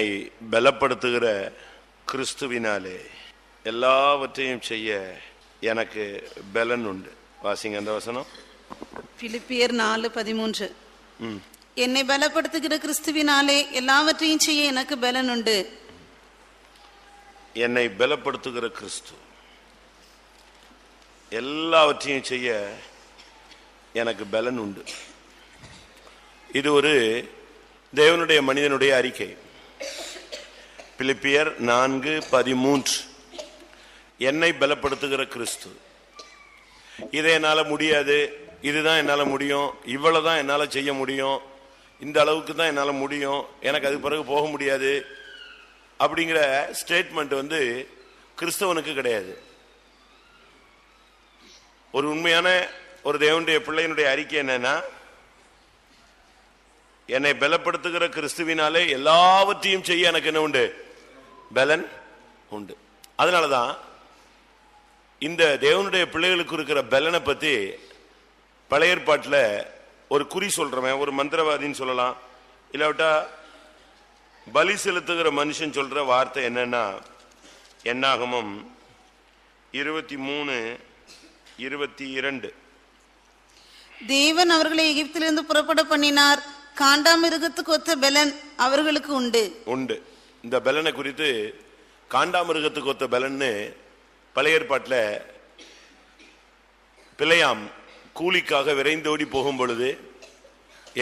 என்னை பலப்படுத்துகிற கிறிஸ்துவினாலே எல்லாவற்றையும் செய்ய எனக்கு பலன் உண்டு. வாசிங்க அந்த வசனம். பிலிப்பியர் நாலு பதிமூன்று. என்னை பலப்படுத்துகிற கிறிஸ்துவினாலே எல்லாவற்றையும் செய்ய எனக்கு பலன் உண்டு. என்னை பலப்படுத்துகிற கிறிஸ்து. எல்லாவற்றையும் செய்ய எனக்கு பலன் உண்டு. இது ஒரு தேவனுடைய மனிதனுடைய அறிக்கை. பிலிப்பியர் நான்கு பதிமூன்று. என்னை பலப்படுத்துகிற கிறிஸ்து. இதை என்னால் முடியாது இதுதான் என்னால் முடியும் இவ்வளோ தான் என்னால் செய்ய முடியும் இந்த அளவுக்கு தான் என்னால் முடியும் எனக்கு அதுக்கு பிறகு போக முடியாது அப்படிங்கிற ஸ்டேட்மெண்ட் வந்து கிறிஸ்தவனுக்கு கிடையாது. ஒரு உண்மையான ஒரு தேவனுடைய பிள்ளையினுடைய அறிக்கை என்னன்னா என்னை பலப்படுத்துகிற கிறிஸ்துவினாலே எல்லாவற்றையும் செய்ய எனக்கு என்ன உண்டு? பலன் உண்டு. அதனாலதான் இந்த தேவனுடைய பிள்ளைகளுக்கு இருக்கிற பலனை பத்தி பழைய ஏற்பாட்டில் ஒரு குறி சொல்றவன் ஒரு மந்திரவாதின்னு சொல்லலாம். இல்லாவிட்டா பலி செலுத்துகிற மனுஷன் சொல்ற வார்த்தை என்னன்னா என்னாகமம் இருபத்தி மூணு இருபத்தி இரண்டு தேவன் அவர்களை எகிப்திலிருந்து புறப்பட பண்ணினார். காண்டாமிருகத்துக்கு ஒத்த பலன் அவர்களுக்கு உண்டு. உண்டு. இந்த பலனை குறித்து காண்டாமிருகத்துக்கு ஒத்த பலன்னு பழைய ஏற்பாட்டில் பிழையாம் கூலிக்காக விரைந்தோடி போகும் பொழுது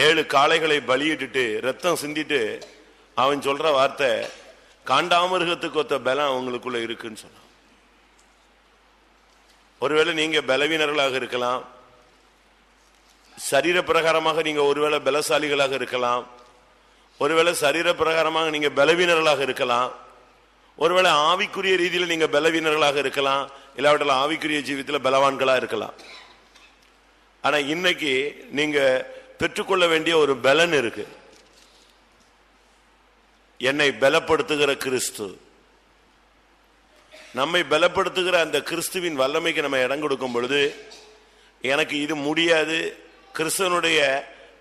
ஏழு காளைகளை பலியிட்டுட்டு ரத்தம் சிந்திட்டு அவன் சொல்ற வார்த்தை காண்டாமிருகத்துக்கு ஒத்த பலம் அவங்களுக்குள்ள இருக்குன்னு சொன்னான். ஒருவேளை நீங்க பலவீனர்களாக இருக்கலாம். சரீர பிரகாரமாக நீங்க ஒருவேளை பலசாலிகளாக இருக்கலாம். ஒருவேளை சரீர பிரகாரமாக நீங்கள் பலவீனர்களாக இருக்கலாம். ஒருவேளை ஆவிக்குரிய ரீதியில் நீங்கள் பலவீனர்களாக இருக்கலாம். இல்லாவிட்டால் ஆவிக்குரிய ஜீவித்தில் பலவான்களாக இருக்கலாம். ஆனால் இன்னைக்கு நீங்கள் பெற்றுக்கொள்ள வேண்டிய ஒரு பலன் இருக்கு. என்னை பலப்படுத்துகிற கிறிஸ்து. நம்மை பலப்படுத்துகிற அந்த கிறிஸ்துவின் வல்லமைக்கு நம்ம இடம் கொடுக்கும் பொழுது எனக்கு இது முடியாது. கிறிஸ்தவனுடைய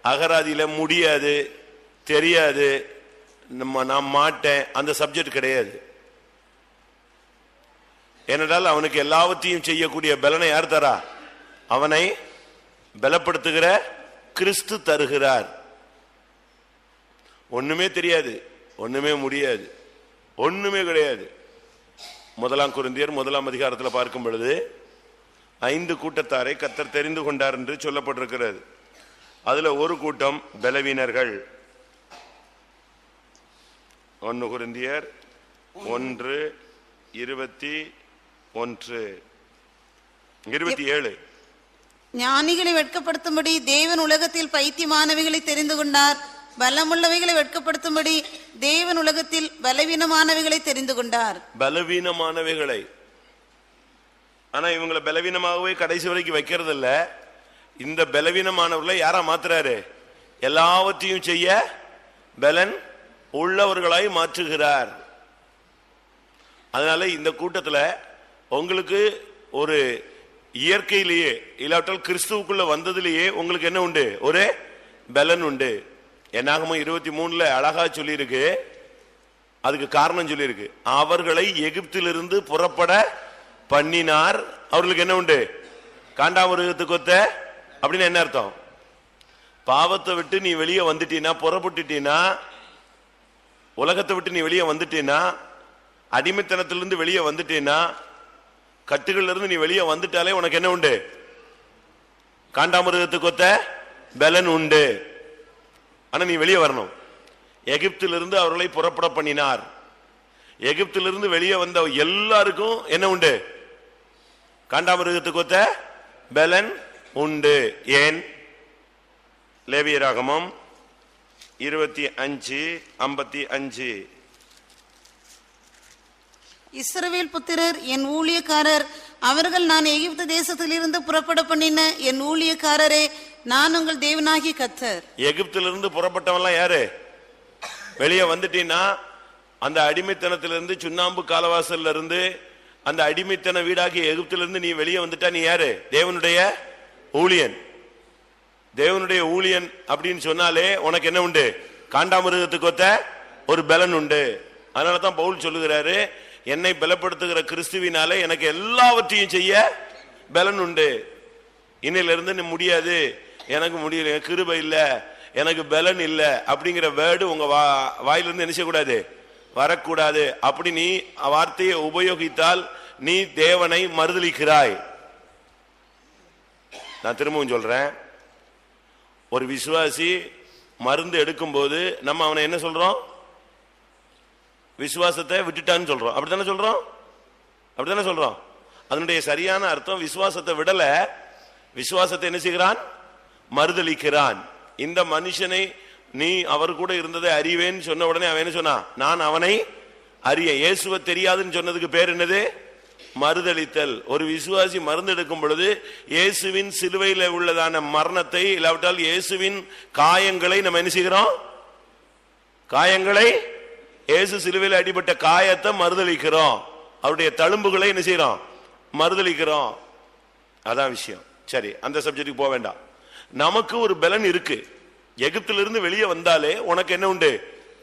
அகராதியில் முடியாது. தெரியாது. நம்ம நான் மாட்டேன். அந்த சப்ஜெக்ட் கிடையாது. ஏனென்றால் அவனுக்கு எல்லாவற்றையும் செய்யக்கூடிய பலனை யார் தரா? அவனை பலப்படுத்துகிற கிறிஸ்து தருகிறார். ஒண்ணுமே தெரியாது. ஒண்ணுமே முடியாது. ஒண்ணுமே கிடையாது. முதலாம் குருந்தியர் முதலாம் அதிகாரத்தில் பார்க்கும் பொழுது ஐந்து கூட்டத்தாரை கத்தர் தெரிந்து கொண்டார் என்று சொல்லப்பட்டிருக்கிறது. அதுல ஒரு கூட்டம் பலவீனர்கள். ஒன்னு குருந்தியர் ஒன்று இருபத்தி ஒன்று. இருபத்தி ஏழு. ஞானிகளை வெட்கப்படுத்தும்படி தேவன் உலகத்தில் பைத்தியமானவைகளை தெரிந்து கொண்டார். பலமுள்ளவைகளை வெட்கப்படுத்தும்படி தேவன் உலகத்தில் பலவீனமானவைகளை தெரிந்து கொண்டார். பலவீனமானவைகளை. ஆனா இவங்களை பலவீனமாகவே கடைசி வரைக்கும் வைக்கிறது இல்ல இந்த பலவீனமானவர்களை யாரா மாத்துறாரு? எல்லாவற்றையும் செய்ய பலன் உள்ளவர்களாய் மாற்றுகிறார். அதனால இந்த கூட்டத்தில் உங்களுக்கு ஒரு இயற்கையிலேயே இல்லாவிட்டால் கிறிஸ்துவுக்குள்ள வந்ததிலேயே உங்களுக்கு என்ன உண்டு? ஒரு பலன் உண்டு. என்னாகமோ இருபத்தி மூணுல அழகா சொல்லியிருக்கு. அதுக்கு காரணம் சொல்லியிருக்கு. அவர்களை எகிப்திலிருந்து புறப்பட பண்ணினார். அவர்களுக்கு என்ன உண்டு? காண்டாமிருகத்துக்கு ஒத்த? அப்படின்னு என்ன அர்த்தம்? பாவத்தை விட்டு நீ வெளியே வந்துட்டீனா புறப்பட்டுட்டீனா உலகத்தை விட்டு நீ வெளியே வந்துட்டீன்னா அடிமைத்தனத்திலிருந்து வெளியே வந்துட்டீன்னா கட்டுகள்ல இருந்து நீ வெளியே வந்துட்டாலே உனக்கு என்ன உண்டு? காண்டாமிருகத்துக்கு ஒத்த பலன் உண்டு. ஆனா நீ வெளியே வரணும். எகிப்திலிருந்து அவர்களை புறப்பட பண்ணினார். எகிப்திலிருந்து வெளியே வந்த எல்லாருக்கும் என்ன உண்டு? காண்டாமிருகத்துக்கு ஒத்த பலன் உண்டு. ஏன்? லேவியராகமம் இருபத்தி அஞ்சு ஐம்பத்தி அஞ்சு. இஸ்ரவேல் புத்திரர் என் ஊழியக்காரர் அவர்கள் நான் எகிப்து தேசத்திலிருந்து புறப்பட பண்ணின என் ஊழியக்காரரே நான் உங்கள் தேவனாகி கத்தர் எகிப்திலிருந்து புறப்பட்டவன்லாம் யாரு? வெளியே வந்துட்டீன்னா அந்த அடிமைத்தனத்திலிருந்து சுண்ணாம்பு காலவாசல்ல இருந்து அந்த அடிமைத்தன வீடாகிய எகிப்திலிருந்து நீ வெளியே வந்துட்டா நீ யாரு? தேவனுடைய ஊழியன். தேவனுடைய ஊழியன் அப்படின்னு சொன்னாலே உனக்கு என்ன உண்டு? காண்டாமிருகத்துக்கு ஒத்த ஒரு பலன் உண்டு. அதனால தான் பவுல் சொல்லுகிறாரு என்னை பலப்படுத்துகிற கிறிஸ்துவினாலே எனக்கு எல்லாவற்றையும் செய்ய பலன் உண்டு. இன்னிலிருந்து நீ முடியாது. எனக்கு முடியல எனக்கு கிருபை இல்லை எனக்கு பலன் இல்லை அப்படிங்கிற வேர்டு உங்க வா- வாயிலிருந்து என்ன செய்யக்கூடாது? வரக்கூடாது. அப்படி நீ வார்த்தையை உபயோகித்தால் நீ தேவனை மறுதலிக்கிறாய். நான் திரும்பவும் சொல்றேன். ஒரு விசுவாசி மருந்து எடுக்கும்போது நம்ம அவனை என்ன சொல்றோம்? விசுவாசத்தை விட்டுட்டான்னு சொல்றோம். அப்படித்தானே சொல்றோம்? அப்படித்தானே சொல்றோம். அதனுடைய சரியான அர்த்தம் விசுவாசத்தை விடல. விசுவாசத்தை என்ன செய்கிறான்? மறுதளிக்கிறான். இந்த மனுஷனை நீ அவர் கூட இருந்ததை அறிவேன்னு சொன்ன உடனே அவன் என்ன சொன்னான்? நான் அவனை அறிய. இயேசுவை தெரியாதுன்னு சொன்னதுக்கு பேர் என்னது? மறுதளித்தல். ஒரு விசுவாசி மருந்து எடுக்கும் பொழுது இயேசுவின் சிலுவையில் உள்ளதான மரணத்தை இல்லாவிட்டால் இயேசுவின் காயங்களை நம்ம என்ன செய்கிறோம்? காயங்களை இயேசு சிலுவையில் அடிபட்ட காயத்தை மறுதளிக்கிறோம். அவருடைய தழும்புகளை என்ன செய்யறோம் மறுதளிக்கிறோம். அதான் விஷயம். சரி அந்த சப்ஜெக்டுக்கு போக வேண்டாம். நமக்கு ஒரு பலன் இருக்கு. எகிப்திலிருந்து வெளியே வந்தாலே உனக்கு என்ன உண்டு?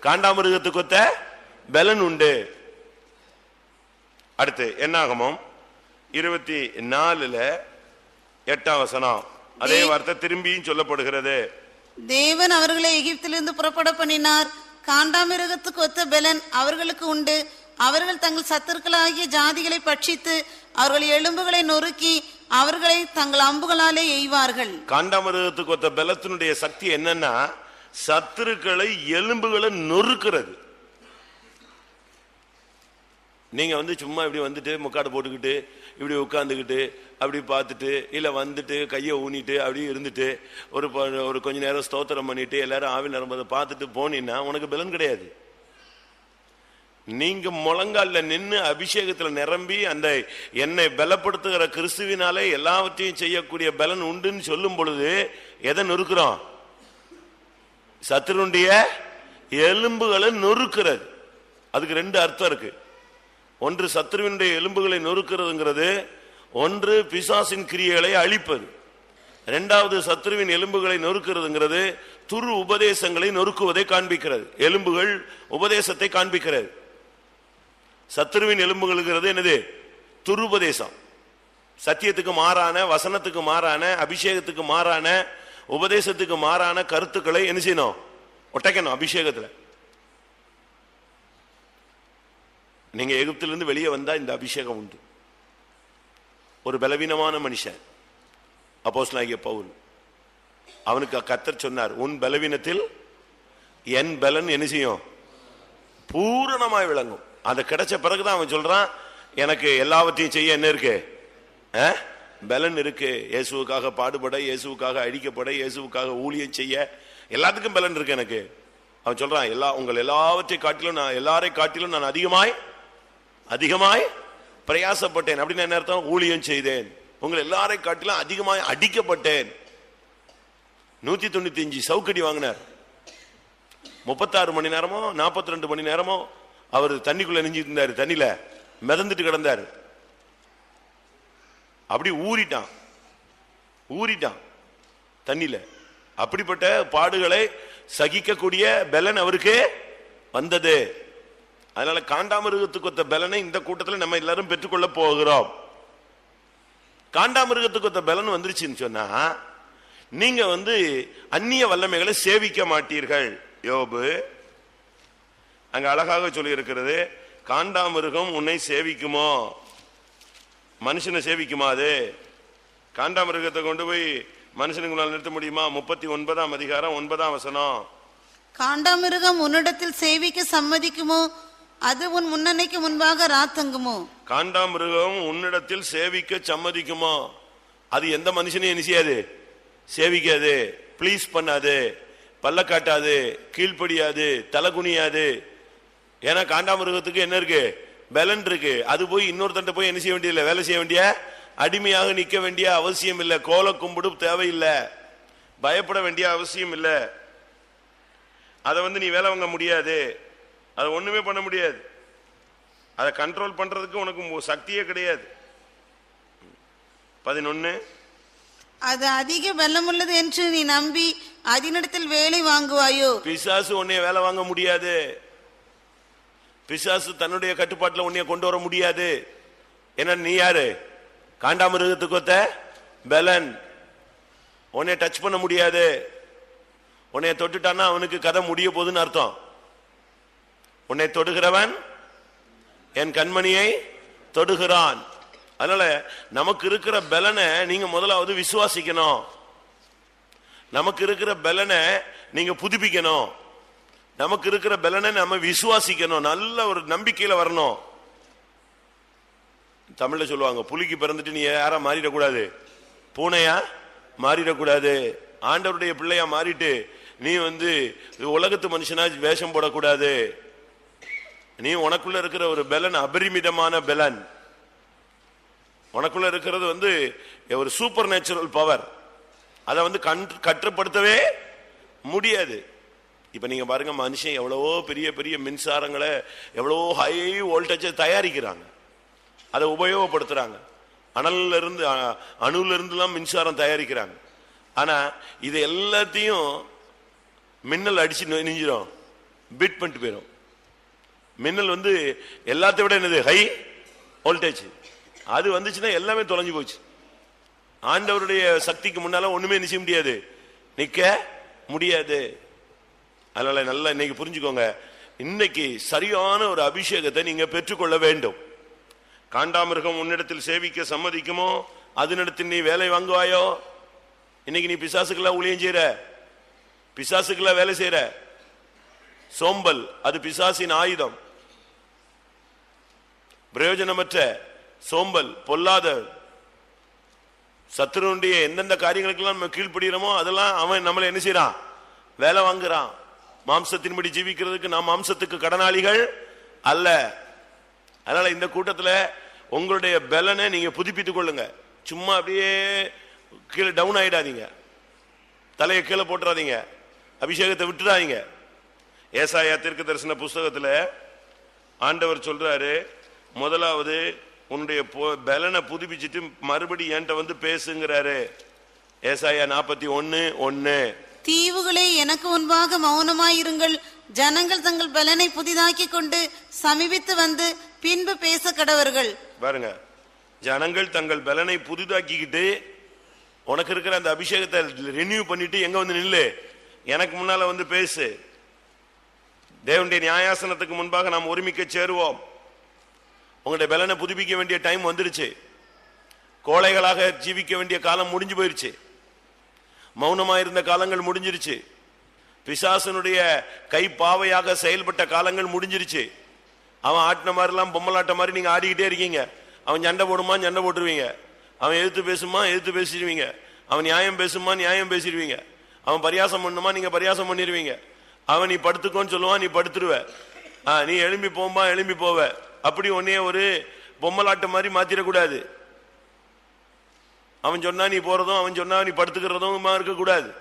காண்டாமிருகத்துக்கு ஒத்த பலன் உண்டு. அடுத்து என்னாகமும் இருபத்தி நாலுல எட்டாம் வசனம். அதே வார்த்தை திரும்பியும் சொல்லப்படுகிறது. தேவன் அவர்களை எகிப்திலிருந்து புறப்பட பண்ணினார். காண்டாமிருகத்துக்கு ஒத்த பெலன் அவர்களுக்கு உண்டு. அவர்கள் தங்கள் சத்துருக்களாகிய ஜாதிகளை பட்சித்து அவர்கள் எலும்புகளை நொறுக்கி அவர்களை தங்கள் அம்புகளாலே எய்வார்கள். காண்டாமிருகத்துக்கு ஒத்த பலத்தினுடைய சக்தி என்னன்னா சத்துருக்களை எலும்புகளை நொறுக்கிறது. நீங்கள் வந்து சும்மா இப்படி வந்துட்டு முக்காடு போட்டுக்கிட்டு இப்படி உட்காந்துக்கிட்டு அப்படி பார்த்துட்டு இல்லை வந்துட்டு கையை ஊனிட்டு அப்படியே இருந்துட்டு ஒரு ப- ஒரு கொஞ்ச நேரம் ஸ்தோத்திரம் பண்ணிட்டு எல்லாரும் ஆவி நிரம்பதை பார்த்துட்டு போனீங்கன்னா உனக்கு பலன் கிடையாது. நீங்க முழங்கால நின்று அபிஷேகத்துல நிரம்பி அந்த என்னை பலப்படுத்துகிற கிறிஸ்துவினாலே எல்லாவற்றையும் செய்யக்கூடிய பலன் உண்டுன்னு சொல்லும் பொழுது எதை நொறுக்கிறோம்? சத்துருடைய எலும்புகளை நொறுக்கிறது. அதுக்கு ரெண்டு அர்த்தம் இருக்கு. ஒன்று சத்ருவினுடைய எலும்புகளை நொறுக்கிறதுங்கிறது ஒன்று பிசாசின் கிரியைகளை அழிப்பது. இரண்டாவது சத்ருவின் எலும்புகளை நொறுக்கிறதுங்கிறது துரு உபதேசங்களை நொறுக்குவதை காண்பிக்கிறது. எலும்புகள் உபதேசத்தை காண்பிக்கிறது. சத்ருவின் எலும்புகள்ங்கிறது என்னது? துருபதேசம் சத்தியத்துக்கு மாறான வசனத்துக்கு மாறான அபிஷேகத்துக்கு மாறான உபதேசத்துக்கு மாறான கருத்துக்களை என்ன செய்யணும்? ஒட்டைக்கணும் அபிஷேகத்தில். நீங்க எகிப்திலிருந்து வெளியே வந்தா இந்த அபிஷேகம் உண்டு. ஒரு பலவீனமான மனுஷன் அப்போஸ்தலனாகிய பவுல். அவனுக்கு கத்தர் சொன்னார் உன் பலவீனத்தில் என் பலன் என்ன செய்யும்? பூரணமாய் விளங்கும். அது கிடைச்ச பிறகுதான் அவன் சொல்றான் எனக்கு எல்லாவற்றையும் செய்ய என்ன இருக்கு? ஆ? பலன் இருக்கு. இயேசுவுக்காக பாடுபட இயேசுவுக்காக அழிக்கப்பட இயேசுவுக்காக ஊழியம் செய்ய. எல்லாத்துக்கும் பலன் இருக்கு எனக்கு. அவன் சொல்றான் எல்லா உங்கள் எல்லாவற்றை காட்டிலும் நான் எல்லாரை காட்டிலும் நான் அதிகமாய் அதிகமாய் பிரயாசப்பட்டேன். அப்படின்னு என்ன அர்த்தம்? ஊழியம் செய்தேன். உங்கள் எல்லாரை காட்டிலும் அதிகமாய் அடிக்கப்பட்டேன். நூத்தி தொண்ணூத்தி அஞ்சு சவுக்கடி வாங்கினார். முப்பத்தாறு மணி நேரமோ நாற்பத்தி ரெண்டு மணி நேரமோ அவர் தண்ணிக்குள்ள நெஞ்சிட்டு இருந்தார் தண்ணியில மிதந்துட்டு கிடந்தாரு. அப்படி ஊறிட்டான். ஊறிட்டான் தண்ணியில. அப்படிப்பட்ட பாடுகளை சகிக்கக்கூடிய பலன் அவருக்கு வந்தது. அதனால காண்டாமிருகத்துக்கு ஒத்த பலனை இந்த கூட்டத்தில் நம்ம எல்லாரும் பெற்றுக்கொள்ள போகிறோம். காண்டாமிருகத்துக்கு ஒத்த பலன் வந்துருச்சுன்னு சொன்னா நீங்க வந்து அந்நிய வல்லமைகளை சேவிக்க மாட்டீர்கள். யோபு அங்க அழகாக சொல்லி இருக்கிறது காண்டாமிருகம் உன்னை சேவிக்குமோ? மனுஷனை சேவிக்குமா அது? காண்டாமிருகத்தை கொண்டு போய் மனுஷனுக்குள்ளால் நிறுத்த முடியுமா? முப்பத்தி ஒன்பதாம் அதிகாரம் ஒன்பதாம் வசனம். காண்டாமிருகம் உன்னிடத்தில் சேவிக்க சம்மதிக்குமோ? அது உன் முன்னணிக்கு முன்பாக ராத்தங்குமோ காண்டாமிருகம் உன்னிடத்தில் சேவிக்க சம்மதிக்குமோ? அது எந்த மனுஷனையும் என்ன செய்யாது? சேவிக்காது. ப்ளீஸ் பண்ணாது. பல்ல காட்டாது. கீழ்ப்படியாது. தலை குனியாது. ஏன்னா காண்டாமிருகத்துக்கு என்ன இருக்கு? பலன் இருக்கு. அது போய் இன்னொருத்தன்ட்ட போய் என்ன செய்ய வேண்டியதில்லை? வேலை செய்ய வேண்டிய அடிமையாக நிக்க வேண்டிய அவசியம் இல்லை. கோல கும்பிடு தேவையில்லை. பயப்பட வேண்டிய அவசியம் இல்லை. அதை வந்து நீ வேலை வாங்க முடியாது. அதை ஒண்ணுமே பண்ண முடியாது. அதை கண்ட்ரோல் பண்றதுக்கு உனக்கு சக்தியே கிடையாது. பதினொன்னு. அது அதிக பலமுள்ளது என்று நீ நம்பி அதனிடத்தில் வேலை வாங்குவாயோ? பிசாசு உன்னைய வேலை வாங்க முடியாது. பிசாசு தன்னுடைய கட்டுப்பாட்டுல உன்னைய கொண்டு வர முடியாது. ஏன்னா நீ யாரு? காண்டாமிருகத்துக்கு ஒத்த பெலன். உன்னை டச் பண்ண முடியாது. உன்னைய தொட்டுட்டான்னா அவனுக்கு கதை முடிய போகுதுன்னு அர்த்தம். உன்னை தொடுகிறவன் என் கண்மணியை தொடுகிறான். அதனால நமக்கு இருக்கிற பலனை நீங்க முதலாவது விசுவாசிக்கணும். நமக்கு இருக்கிற பலனை நீங்க புதுப்பிக்கணும். நமக்கு இருக்கிற பலனை நம்ம விசுவாசிக்கணும். நல்ல ஒரு நம்பிக்கையில வரணும். தமிழ்ல சொல்லுவாங்க புலிக்கு பிறந்துட்டு நீ யாரா மாறிடக்கூடாது. பூனையா? மாறிடக்கூடாது. ஆண்டவருடைய பிள்ளையா மாறிட்டு நீ வந்து உலகத்து மனுஷனா வேஷம் போடக்கூடாது. நீ உனக்குள்ள இருக்கிற ஒரு பலன் அபரிமிதமான பலன். உனக்குள்ள இருக்கிறது வந்து ஒரு சூப்பர் நேச்சுரல் பவர் அதை வந்து கண்- கட்டுப்படுத்தவே முடியாது. இப்ப நீங்க பாருங்க மனுஷன் எவ்வளவோ பெரிய பெரிய மின்சாரங்களை எவ்வளவோ ஹை வோல்டேஜ் தயாரிக்கிறாங்க. அதை உபயோகப்படுத்துறாங்க. அனல்ல இருந்து அ- அணுல இருந்துலாம் மின்சாரம் தயாரிக்கிறாங்க. ஆனா இது எல்லாத்தையும் மின்னல் அடிச்சு நெஞ்சிடும் பிட் பண்ணிட்டு போயிடும் மின்னல் வந்து எல்லாத்தை விட என்னது? ஹை வோல்டேஜ் அது வந்துச்சுன்னா எல்லாமே தொலைஞ்சு போச்சு. ஆண்டவருடைய சக்திக்கு முன்னால ஒண்ணுமே நிச்சய முடியாது. நிக்க முடியாது. அதனால நல்லா இன்னைக்கு புரிஞ்சுக்கோங்க. இன்னைக்கு சரியான ஒரு அபிஷேகத்தை நீங்க பெற்றுக்கொள்ள வேண்டும். காண்டாமிருகம் உன்னிடத்தில் சேவிக்க சம்மதிக்குமோ? அதனிடத்தில் நீ வேலை வாங்குவாயோ? இன்னைக்கு நீ பிசாசுக்கெல்லாம் ஊழியம் செய்யற பிசாசுக்கெல்லாம் வேலை செய்யற சோம்பல் அது பிசாசின் ஆயுதம். பிரயோஜனமற்ற சோம்பல் பொல்லாத சத்துருடைய எந்தெந்த காரியங்களுக்கெல்லாம் நம்ம கீழ்ப்படுகிறோமோ அதெல்லாம் அவன் நம்மளை என்ன செய்யறான் வேலை வாங்குறான். மாம்சத்தின்படி ஜீவிக்கிறதுக்கு நாம் மாம்சத்துக்கு கடனாளிகள் அல்ல. அதனால இந்த கூட்டத்தில் உங்களுடைய பலனை நீங்க புதுப்பித்துக் கொள்ளுங்க. சும்மா அப்படியே கீழே டவுன் ஆயிடாதீங்க. தலையை கீழே போட்டுறாதீங்க. அபிஷேகத்தை விட்டுறாதீங்க. ஏசாயா தீர்க்க தரிசன புஸ்தகத்தில் ஆண்டவர் சொல்றாரு முதலாவது உன்னுடைய பலனை புதுப்பிச்சிட்டு மறுபடி என்கிட்ட வந்து பேசுங்கிறாரு. ஏசாயா நாற்பத்தி ஒன்னு ஒன்னு. தீவுகளே எனக்கு முன்பாக மௌனமாயிருங்கள். ஜனங்கள் தங்கள் பலனை புதிதாக்கிக் கொண்டு சமீபித்து வந்து பின்பு பேச கடவர்கள். பாருங்க ஜனங்கள் தங்கள் பலனை புதிதாக்கிக்கிட்டு உனக்கு இருக்கிற அந்த அபிஷேகத்தை ரினியூ பண்ணிட்டு எங்க வந்து நில்லு? எனக்கு முன்னால வந்து பேசு. தேவனுடைய நியாயாசனத்துக்கு முன்பாக நாம் ஒருமிக்க சேருவோம். உங்களுடைய பலனை புதுப்பிக்க வேண்டிய டைம் வந்துருச்சு கோழைகளாக ஜீவிக்க வேண்டிய காலம் முடிஞ்சு போயிருச்சு. மௌனமாக இருந்த காலங்கள் முடிஞ்சிருச்சு. பிசாசனுடைய கை பாவையாக செயல்பட்ட காலங்கள் முடிஞ்சிருச்சு. அவன் ஆட்டின மாதிரிலாம் பொம்மலாட்ட மாதிரி நீங்கள் ஆடிக்கிட்டே இருக்கீங்க. அவன் சண்டை போடுமா சண்டை போட்டுருவீங்க. அவன் எழுத்து பேசுமா எழுத்து பேசிடுவீங்க. அவன் நியாயம் பேசுமா நியாயம் பேசிடுவீங்க. அவன் பரியாசம் பண்ணுமா நீங்கள் பரியாசம் பண்ணிடுவீங்க அவன் நீ படுத்துக்கோன்னு சொல்லுவான் நீ படுத்துருவ. ஆ, நீ எழும்பி போம்பா எழும்பி போவ. அப்படி உன்னைய ஒரு பொம்மலாட்டம் மாதிரி மாத்திரக்கூடாது. அவன் சொன்னா நீ போறதும் அவன் சொன்னா நீ படுத்துக்கிறதும் இருக்கக்கூடாது.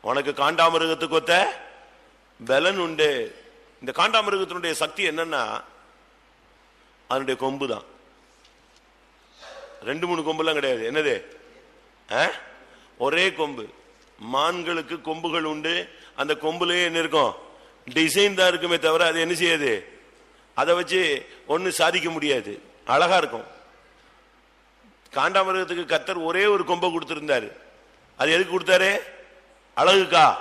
உனக்கு காண்டாமிருகத்துக்கு ஒத்த பலன் உண்டு. இந்த காண்டாமிருகத்தினுடைய சக்தி என்னன்னா அதனுடைய கொம்பு தான் ரெண்டு மூணு கொம்புலாம் கிடையாது. என்னது? ஆ? ஒரே கொம்பு. மான்களுக்கு கொம்புகள் உண்டு. அந்த கொம்புலயே என்ன இருக்கும்? டிசைன் தான் இருக்குமே தவிர அது என்ன செய்யாது? அதை வச்சு ஒன்று சாதிக்க முடியாது. அழகா இருக்கும். காண்டாமிருகத்துக்கு கத்தர் ஒரே ஒரு கொம்பை கொடுத்துருந்தாரு. அது எதுக்கு கொடுத்தாரு? அழகுக்கா?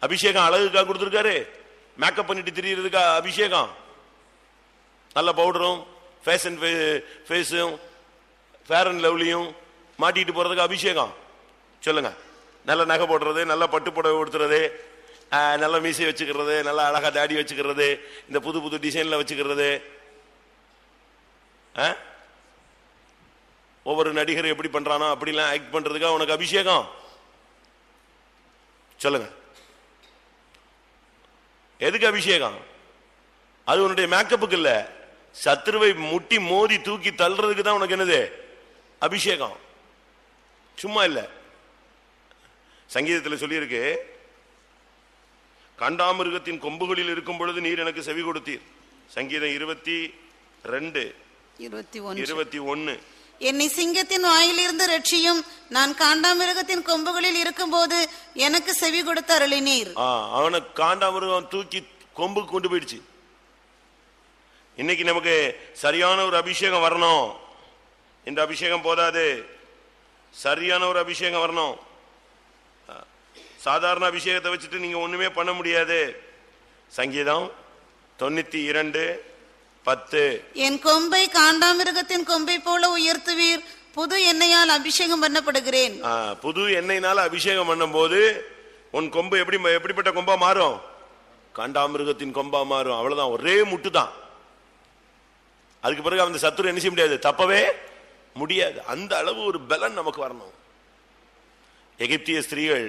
அபிஷேகம் அழகுக்கா கொடுத்துருக்காரு? மேக்கப் பண்ணிட்டு திரியறதுக்கா அபிஷேகம்? நல்ல பவுடரும் ஃபேஷன் ஃபேஸும் ஃபேர் அண்ட் லவ்லியும் மாட்டிட்டு போறதுக்கு அபிஷேகம். சொல்லுங்க. நல்ல நகை போடுறது நல்ல பட்டு புடவை கொடுத்துறது நல்ல மீசை வச்சுக்கிறது நல்ல அழகா தாடி வச்சுக்கிறது இந்த புது புது டிசைன்ல வச்சுக்கிறது. ஆ? ஒவ்வொரு நடிகர் எப்படி பண்றானோ அப்படிலாம் ஆக்ட் பண்றதுக்கா உனக்கு அபிஷேகம். சொல்லுங்க. எதுக்கு அபிஷேகம்? அது உன்னுடைய மேக்கப்புக்கு இல்ல. சத்ருவை முட்டி மோதி தூக்கி தள்ளுறதுக்கு தான் உனக்கு என்னது? அபிஷேகம். சும்மா இல்ல. சங்கீதத்தில் சொல்லியிருக்கு காண்டாமிருகத்தின் கொம்புகளில் இருக்கும் பொழுது நீர் எனக்கு செவி கொடுத்தீர். சங்கீதம் இருபத்தி ரெண்டு. இருபத்தி ஒன்று. இருபத்தி ஒன்னு என்னை சிங்கத்தின் வாயிலிருந்து ரட்சியும் நான் காண்டாமிருகத்தின் கொம்புகளில் இருக்கும்போது எனக்கு செவி கொடுத்து அருளினீர். ஆ, அவனை காண்டாமிருகம் தூக்கி கொம்பு கொண்டு போயிடுச்சு. இன்னைக்கு நமக்கு சரியான ஒரு அபிஷேகம் வரணும். இந்த அபிஷேகம் போதாது. சரியான ஒரு அபிஷேகம் வரணும். சாதாரண அபிஷேகத்தை வச்சுட்டு நீங்க ஒண்ணுமே பண்ண முடியாது. சங்கீதம் தொண்ணூத்தி இரண்டு பத்து. என் கொம்பை காண்டாமிருகத்தின் கொம்பை போல உயர்த்துவீர். புது எண்ணெயால் அபிஷேகம் பண்ணப்படுகிறேன். புது எண்ணெயினால அபிஷேகம் பண்ணும்போது உன் கொம்பு எப்படி எப்படிப்பட்ட கொம்பா மாறும்? காண்டாமிருகத்தின் கொம்பா மாறும். அவ்வளவுதான். ஒரே முட்டு தான் அதுக்கு பிறகு அந்த சத்துரு என்ன செய்ய முடியாது? தப்பவே முடியாது. அந்த அளவு ஒரு பலன் நமக்கு வரணும். எகிப்திய ஸ்திரீகள்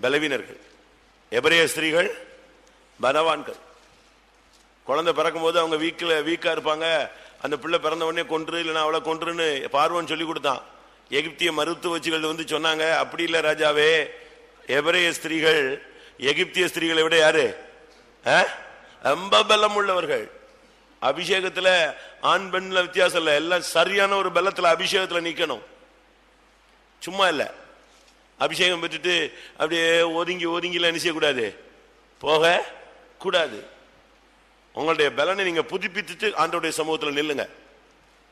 பலவீனர்கள் எபிரேய ஸ்திரீகள் பலவான்கள். குழந்தை பிறக்கும்போது அவங்க வீக்கில் வீக்காக இருப்பாங்க. அந்த பிள்ளை பிறந்த உடனே கொன்று இல்லைன்னா அவளை கொன்றுன்னு பார்வன் சொல்லி கொடுத்தான். எகிப்திய மருத்துவச்சிகள் வந்து சொன்னாங்க அப்படி இல்லை ராஜாவே எபிரேய ஸ்திரீகள் எகிப்திய ஸ்திரீகளை விட யாரு? ஆ? ரொம்ப பலம் உள்ளவர்கள். அபிஷேகத்தில் ஆண் பெண்ணில் வித்தியாசம் இல்லை. எல்லாம் சரியான ஒரு பலத்தில் அபிஷேகத்தில் நிற்கணும் சும்மா இல்லை. அபிஷேகம் பெற்றுட்டு அப்படியே ஒதுங்கி ஒதுங்கில என்ன செய்யக்கூடாது? போக கூடாது. உங்களுடைய பலனை நீங்க புதுப்பித்துட்டு ஆண்டோடைய சமூகத்தில் நில்லுங்க.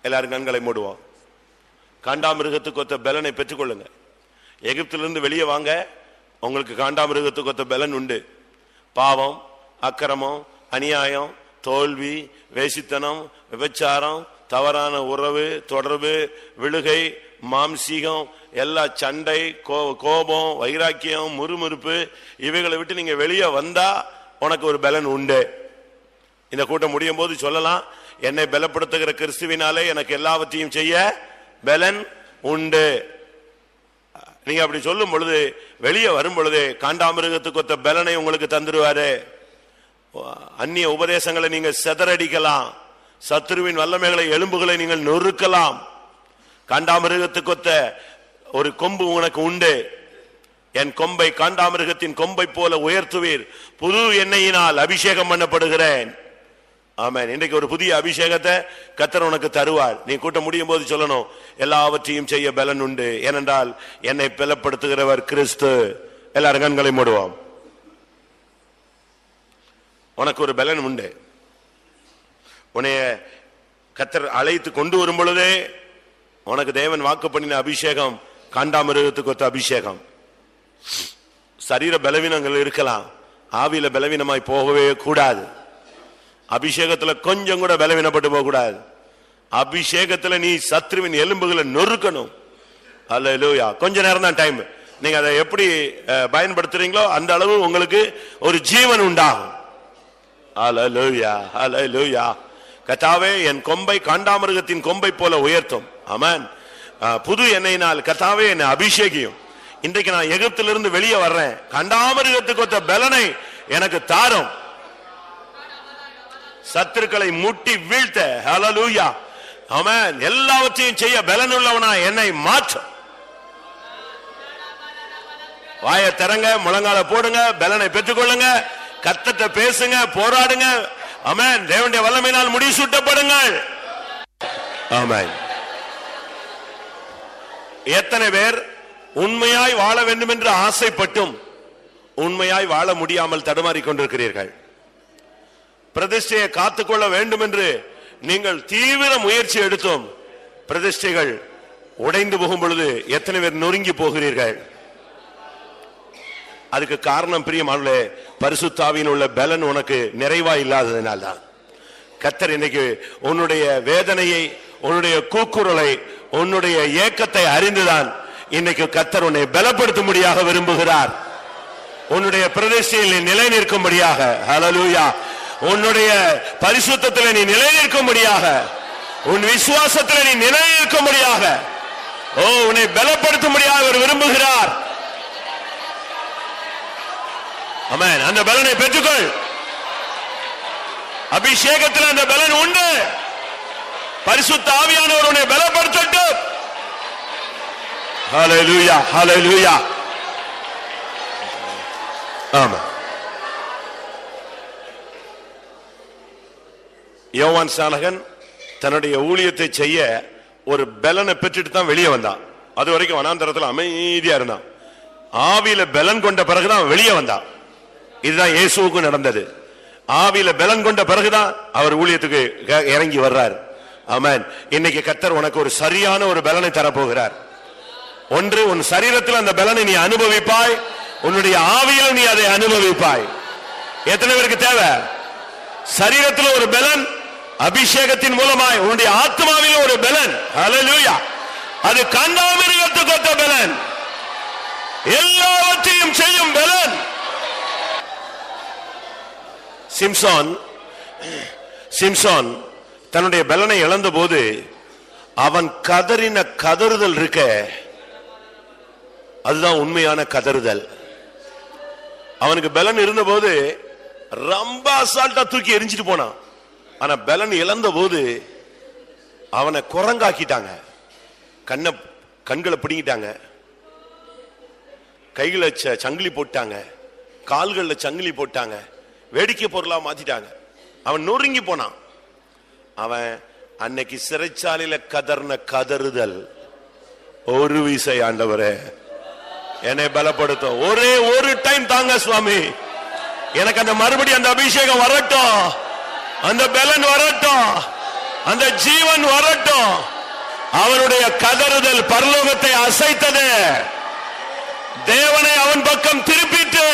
எல்லாரும் கண்களை மூடுவோம். காண்டாமிருகத்துக்கு ஒத்த பலனை பெற்றுக்கொள்ளுங்க. எகிப்திலிருந்து வெளியே வாங்க. உங்களுக்கு காண்டாமிருகத்துக்கு ஒத்த பலன் உண்டு. பாவம் அக்கிரமம் அநியாயம் தோல்வி வேசித்தனம் விபச்சாரம் தவறான உறவு தொடர்பு விழுகை மாம்சீகம் எல்லா சண்டை கோ- கோபம் வைராக்கியம் முறுமுறுப்பு இவைகளை விட்டு நீங்க வெளியே வந்தா உனக்கு ஒரு பலன் உண்டு. இந்த கூட்டம் முடியும் போது சொல்லலாம் என்னை பலப்படுத்துகிற கிறிஸ்துவினாலே எனக்கு எல்லாவற்றையும் செய்ய பலன் உண்டு. நீங்க அப்படி சொல்லும் பொழுது வெளியே வரும் பொழுது காண்டாமிருகத்துக்கு ஒத்த பலனை உங்களுக்கு தந்துருவாரு. அந்நிய உபதேசங்களை நீங்க செதறடிக்கலாம். சத்துருவின் வல்லமைகளை எலும்புகளை நீங்கள் நொறுக்கலாம். காண்டாமிருகத்துக்கு ஒத்த ஒரு கொம்பு உனக்கு உண்டு. என் கொம்பை காண்டாமிருகத்தின் கொம்பை போல உயர்த்துவீர். புது எண்ணெயினால் அபிஷேகம் பண்ணப்படுகிறேன். ஆமாம் இன்றைக்கு ஒரு புதிய அபிஷேகத்தை கத்தர் உனக்கு தருவார். நீ கூட்டம் முடியும் போது சொல்லணும் எல்லாவற்றையும் செய்ய பலன் உண்டு. ஏனென்றால் என்னை பலப்படுத்துகிறவர் கிறிஸ்து. எல்லாரும் கண்களை மூடுவோம். உனக்கு ஒரு பலன் உண்டு. உன்னைய கத்தர் அழைத்து கொண்டு வரும் பொழுதே உனக்கு தேவன் வாக்கு பண்ணின அபிஷேகம் காண்டாமிருகத்துக்கு ஒத்த அபிஷேகம். சரீர பலவீனங்கள் இருக்கலாம் ஆவியில பலவீனமாய் போகவே கூடாது. அபிஷேகத்துல கொஞ்சம் கூட பலவீனப்பட்டு போக கூடாது அபிஷேகத்துல நீ சத்ருவின் எலும்புகளை நொறுக்கணும். அல்ல கொஞ்ச நேரம் தான் டைம் நீங்க அதை எப்படி பயன்படுத்துறீங்களோ அந்த அளவு உங்களுக்கு ஒரு ஜீவன் உண்டாகும். அல்லேலூயா அல்லேலூயா. கத்தாவே என் கொம்பை காண்டாமிருகத்தின் கொம்பை போல உயர்த்தும். ஆமென். புது எண்ணெயினால் கத்தாவே என்னை அபிஷேகியும். இன்றைக்கு நான் எகிப்திலிருந்து வெளியே வர்றேன். கண்டாமிருகத்துக்கு ஒத்த பலனை எனக்கு தாரும். சத்துருக்களை முட்டி வீழ்த்த ஹலலூயா அவன் எல்லாவற்றையும் செய்ய பலனுள்ளவனா என்னை மாற்றும் வாயை திறங்க முழங்கால போடுங்க பலனை பெற்றுக்கொள்ளுங்க கத்தத்தை பேசுங்க போராடுங்க. அமேன் தேவனுடைய வல்லமையினால் முடிசூட்டப்படுங்கள். ஆமாம் எத்தனை பேர் உண்மையாய் வாழ வேண்டும் என்று ஆசைப்பட்டும் உண்மையாய் வாழ முடியாமல் தடுமாறிக் கொண்டிருக்கிறீர்கள். பிரதிஷ்டையை காத்துக்கொள்ள வேண்டும் என்று நீங்கள் தீவிர முயற்சி எடுத்தோம் பிரதிஷ்டைகள் உடைந்து போகும் பொழுது எத்தனை பேர் நொறுங்கி போகிறீர்கள். அதுக்கு காரணம் பிரியமான பரிசுத்தாவின் உள்ள பலன் உனக்கு நிறைவா இல்லாததினால்தான். கத்தர் இன்னைக்கு உன்னுடைய வேதனையை உன்னுடைய கூக்குரலை உன்னுடைய ஏக்கத்தை அறிந்துதான் இன்னைக்கு கத்தர் உன்னை பலப்படுத்தும்படியாக விரும்புகிறார். உன்னுடைய பிரதிஷ்டையில் நீ நிலை நிற்கும்படியாக ஹலலூயா உன்னுடைய பரிசுத்தத்தில் நீ நிலை நிற்கும்படியாக உன் விசுவாசத்தில் நீ நிலை நிற்கும்படியாக ஓ உன்னை பலப்படுத்தும்படியாக அவர் விரும்புகிறார். ஆமென். அந்த பலனை பெற்றுக்கொள். அபிஷேகத்தில் அந்த பலன் உண்டு. பரிசுத்த ஆவியானவர் உன்னை பலப்படுத்தட்டும். ஹalleluya ஹalleluya ஆமா. யோவான் சானகன் தன்னுடைய ஊழியத்தை செய்ய ஒரு பலனை பெற்றுட்டு தான் வெளியே வந்தான். அது வரைக்கும் வனாந்தரத்தில் அமைதியா இருந்தான். ஆவியில பலன் கொண்ட பிறகுதான் வெளியே வந்தான். இதுதான் இயேசுவுக்கும் நடந்தது. ஆவியில பலன் கொண்ட பிறகுதான் அவர் ஊழியத்துக்கு இறங்கி வர்றாரு. ஆமேன். இன்னைக்கு கத்தர் உனக்கு ஒரு சரியான ஒரு பலனை தரப்போகிறார். ஒன்று உன் சரீரத்தில் அந்த பலனை நீ அனுபவிப்பாய். உன்னுடைய ஆவியில் நீ அதை அனுபவிப்பாய். எத்தனை பேருக்கு தேவை? சரீரத்தில் ஒரு பலன் அபிஷேகத்தின் மூலமாய் உன்னுடைய ஆத்மாவில் ஒரு பலன். ஹalleluya அது கண்டாமிருகத்துக்கு ஒத்த பலன். எல்லாவற்றையும் செய்யும் பலன். சிம்சான் சிம்சான் தன்னுடைய பலனை இழந்த போது அவன் கதறின கதறுதல் இருக்க அதுதான் உண்மையான கதறுதல். அவனுக்கு பலன் இருந்தபோது ரொம்ப அசால்ட்டா தூக்கி எரிஞ்சிட்டு போனான். ஆனா பலன் இழந்த போது அவனை குரங்காக்கிட்டாங்க. கண்ணை கண்களை பிடிங்கிட்டாங்க. கைகளை ச- சங்கிலி போட்டாங்க. கால்களில் சங்கிலி போட்டாங்க. வேடிக்கை பொருளாக மாத்திட்டாங்க. அவன் நொறுங்கி போனான். அவன் அன்னைக்கு சிறைச்சாலையில கதர்ன கதறுதல். ஒரு விசை ஆண்டவரே. என்னை பலப்படுத்தும் ஒரே ஒரு டைம் தாங்க சுவாமி. எனக்கு அந்த மறுபடி அந்த அபிஷேகம் வரட்டும். அந்த பலன் வரட்டும். அந்த ஜீவன் வரட்டும். அவனுடைய கதறுதல் பரலோகத்தை அசைத்தது. தேவனை அவன் பக்கம் திருப்பிட்டு.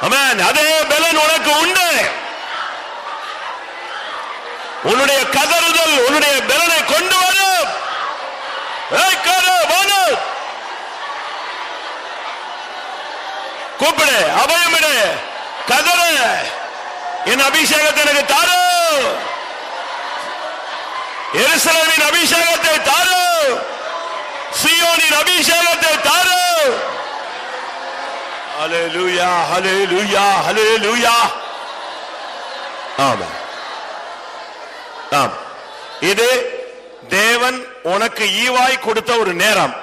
அவன் அதே பலன் உனக்கு உண்டு. உன்னுடைய கதறுதல் உன்னுடைய பலனை கொண்டு வரும் கூப்பிடு அபயமிடு. கதறு. என் அபிஷேகத்தை எனக்கு தாரு. எருசலேமின் அபிஷேகத்தை தாரு. சியோனின் அபிஷேகத்தை தாரு. ஹலே லூயா ஹலே லூயா ஆமா இது தேவன் உனக்கு ஈவாய் கொடுத்த ஒரு நேரம்.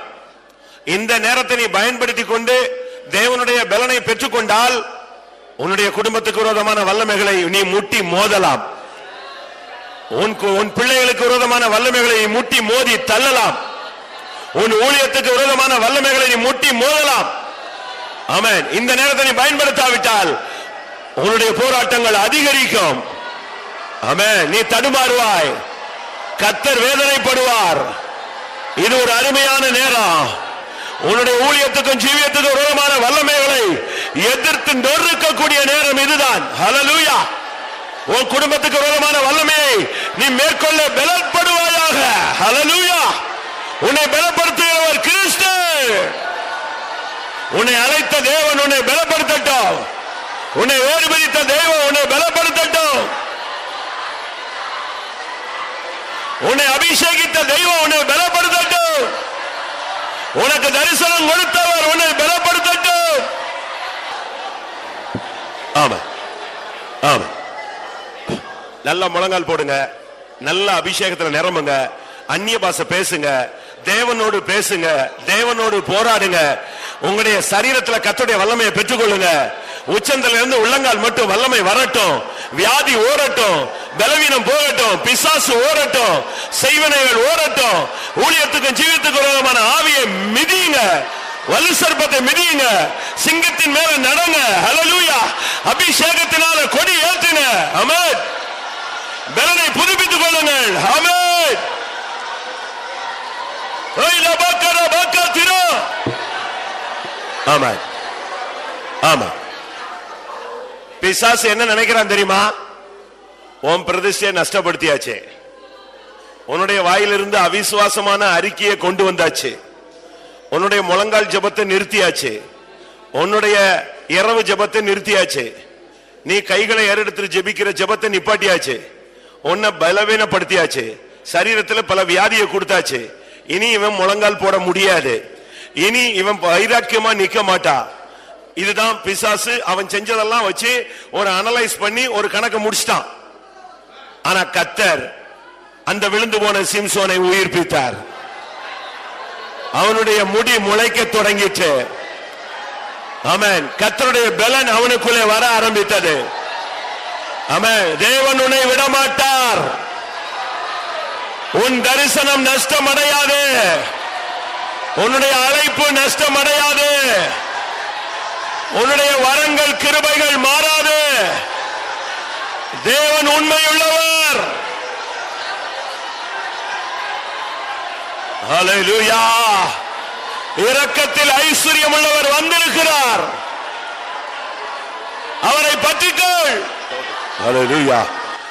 இந்த நேரத்தை நீ பயன்படுத்தி கொண்டு தேவனுடைய பலனை பெற்றுக்கொண்டால் உன்னுடைய குடும்பத்துக்கு விரோதமான வல்லமைகளை நீ முட்டி மோதலாம். உன் கு- உன் பிள்ளைகளுக்கு விரோதமான வல்லமைகளை நீ முட்டி மோதி தள்ளலாம். உன் ஊழியத்துக்கு விரோதமான வல்லமைகளை நீ முட்டி மோதலாம். ஆமன். இந்த நேரத்தை நீ பயன்படுத்தாவிட்டால் உன்னுடைய போராட்டங்கள் அதிகரிக்கும். ஆமென். நீ தடுமாறுவாய். கத்தர் வேதனைப்படுவார். இது ஒரு அருமையான நேரம். உன்னுடைய ஊழியத்துக்கும் ஜீவியத்துக்கும் விரோதமான வல்லமைகளை எதிர்த்து நொறுக்கக்கூடிய நேரம் இதுதான். ஹalleluya உன் குடும்பத்துக்கு விரோதமான வல்லமையை நீ மேற்கொள்ள பலப்படுவாயாக. ஹalleluya உன்னை பலப்படுத்துகிறவர் கிறிஸ்து. உன்னை அழைத்த தேவன் உன்னை பலப்படுத்தட்டும். உன்னை ஓடிபிடித்த தெய்வம் உன்னை பலப்படுத்தட்டும். உன்னை அபிஷேகித்த தெய்வம் உன்னை பலப்படுத்தட்டும். உனக்கு தரிசனம் கொடுத்தவர் உன்னை பலப்படுத்தட்டும். ஆமா ஆமா நல்ல முழங்கால் போடுங்க. நல்ல அபிஷேகத்துல நிரம்புங்க. அந்நிய பாஷை பேசுங்க. தேவனோடு பேசுங்க தேவனோடு போராடுங்க. உங்களுடைய சரீரத்துல கத்துடைய வல்லமையை பெற்றுக்கொள்ளுங்க. உச்சந்தல இருந்து உள்ளங்கால் மட்டும் வல்லமை வரட்டும். வியாதி ஓடட்டும். பலவீனம் போகட்டும். பிசாசு ஓடட்டும். செய்வனைகள் ஓடட்டும். ஊழியத்துக்கும் ஜீவித்துக்கும் விரோதமான ஆவியை மிதியுங்க. வலு சர்ப்பத்தை மிதியுங்க. சிங்கத்தின் மேல நடங்க. ஹலலூயா அபிஷேகத்தினால கொடி ஏற்றுங்க ஆமென் பலனை புதுப்பித்துக் கொள்ளுங்கள். ஆமென் ஓய் லபக்கர பிசாசு என்ன நினைக்கிறான் தெரியுமா? உன் பிரதிஷ்டையை நஷ்டப்படுத்தியாச்சு. உன்னுடைய வாயிலிருந்து அவிசுவாசமான அறிக்கையை கொண்டு வந்தாச்சு. உன்னுடைய முழங்கால் ஜெபத்தை நிறுத்தியாச்சு. உன்னுடைய இரவு ஜெபத்தை நிறுத்தியாச்சு. நீ கைகளை ஏறெடுத்து ஜெபிக்கிற ஜெபத்தை நிப்பாட்டியாச்சு. உன்னை பலவீனப்படுத்தியாச்சு. சரீரத்தில் பல வியாதியை கொடுத்தாச்சு. இனி இவன் முழங்கால் போட முடியாது. இனி இவன் வைராக்கியமா நிக்க மாட்டா. இதுதான் பிசாசு. அவன் செஞ்சதெல்லாம் வச்சு ஒரு அனலைஸ் பண்ணி ஒரு கணக்கு முடிச்சிட்டான். ஆனா கத்தர் அந்த விழுந்து போன சிம்சோனை உயிர்ப்பித்தார். அவனுடைய முடி முளைக்க தொடங்கிட்டு. அமன் கத்தருடைய பலன் அவனுக்குள்ளே வர ஆரம்பித்தது. அமன் தேவன் உன்னை விடமாட்டார். உன் தரிசனம் நஷ்டம் அடையாது உன்னுடைய அழைப்பு நஷ்டம் அடையாது உன்னுடைய வரங்கள் கிருபைகள் மாறாது. தேவன் உண்மையுள்ளவர். ஹalleluya இரக்கத்தில் ஐஸ்வர்யம் உள்ளவர் வந்திருக்கிறார். அவரை பற்றிக்கொள்.